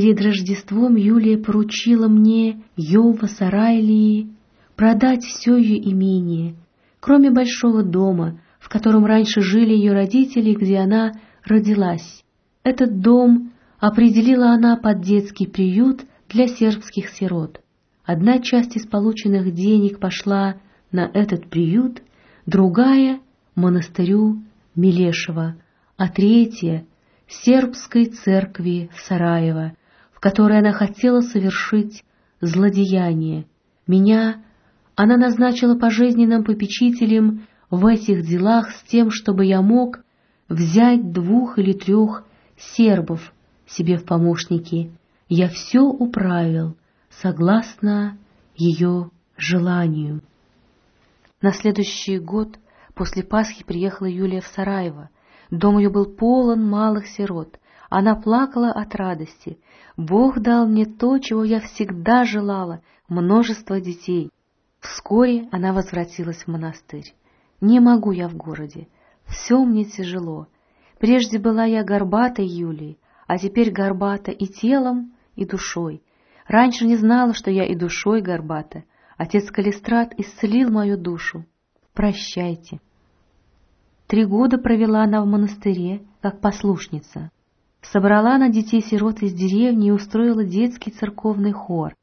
Перед Рождеством Юлия поручила мне Йова Сарайлии продать все ее имение, кроме большого дома, в котором раньше жили ее родители, где она родилась. Этот дом определила она под детский приют для сербских сирот. Одна часть из полученных денег пошла на этот приют, другая — монастырю Милешева, а третья — сербской церкви Сараева, в которой она хотела совершить злодеяние. Меня она назначила пожизненным попечителем в этих делах с тем, чтобы я мог взять двух или трех сербов себе в помощники. Я все управил согласно ее желанию. На следующий год после Пасхи приехала Юлия в Сараево. Дом ее был полон малых сирот. Она плакала от радости. Бог дал мне то, чего я всегда желала — множество детей. Вскоре она возвратилась в монастырь. Не могу я в городе. Все мне тяжело. Прежде была я горбатой Юлией, а теперь горбата и телом, и душой. Раньше не знала, что я и душой горбата. Отец Калистрат исцелил мою душу. Прощайте. Три года провела она в монастыре, как послушница. Собрала она детей-сирот из деревни и устроила детский церковный хор.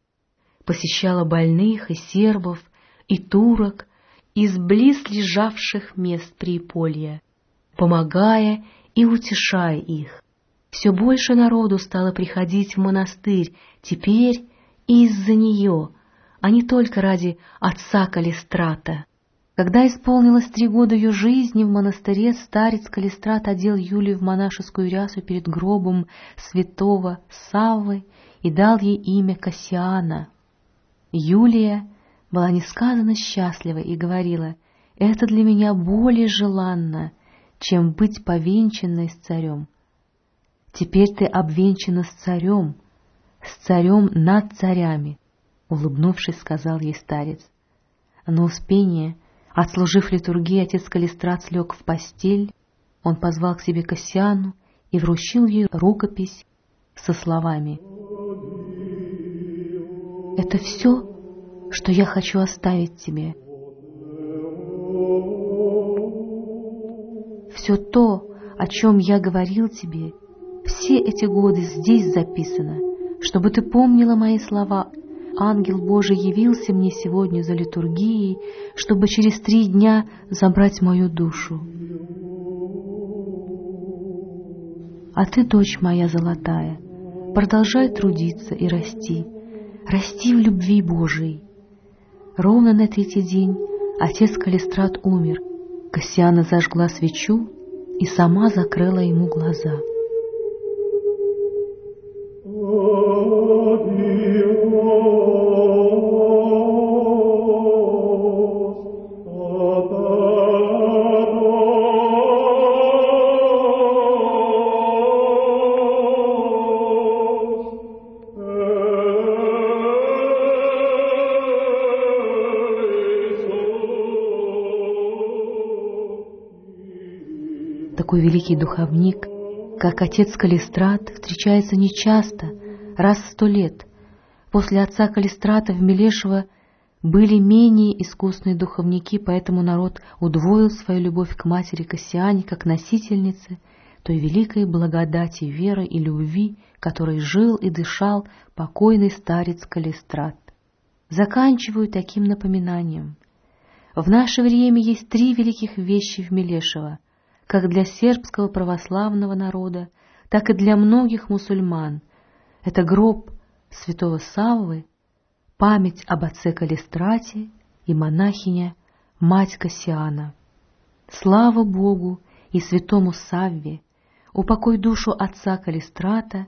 Посещала больных и сербов, и турок, из близлежавших мест Прииполья, помогая и утешая их. Все больше народу стало приходить в монастырь, теперь и из-за нее, а не только ради отца Калистрата. Когда исполнилось три года ее жизни в монастыре, старец Калистрат одел Юлию в монашескую рясу перед гробом святого Саввы и дал ей имя Кассиана. Юлия была несказанно счастлива и говорила, «Это для меня более желанно, чем быть повенчанной с царем. Теперь ты обвенчана с царем, с царем над царями», — улыбнувшись, сказал ей старец. На успение, отслужив литургии, отец Калистрат слег в постель, он позвал к себе Кассиану и вручил ей рукопись со словами «Это все, что я хочу оставить тебе. Все то, о чем я говорил тебе, все эти годы здесь записано, чтобы ты помнила мои слова. Ангел Божий явился мне сегодня за литургией, чтобы через три дня забрать мою душу. А ты, дочь моя золотая, продолжай трудиться и расти, расти в любви Божией, Ровно на третий день отец Калистрат умер. Кассиана зажгла свечу и сама закрыла ему глаза. Такой великий духовник, как отец Калистрат, встречается нечасто, раз в сто лет. После отца Калистрата в Мелешево были менее искусные духовники, поэтому народ удвоил свою любовь к матери Кассиане как носительнице той великой благодати веры и любви, которой жил и дышал покойный старец Калистрат. Заканчиваю таким напоминанием. В наше время есть три великих вещи в Мелешево как для сербского православного народа, так и для многих мусульман. Это гроб святого Саввы, память об отце Калистрате и монахиня мать Кассиана. Слава Богу и святому Савве, упокой душу отца Калистрата,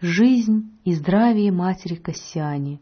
жизнь и здравие матери Кассиане.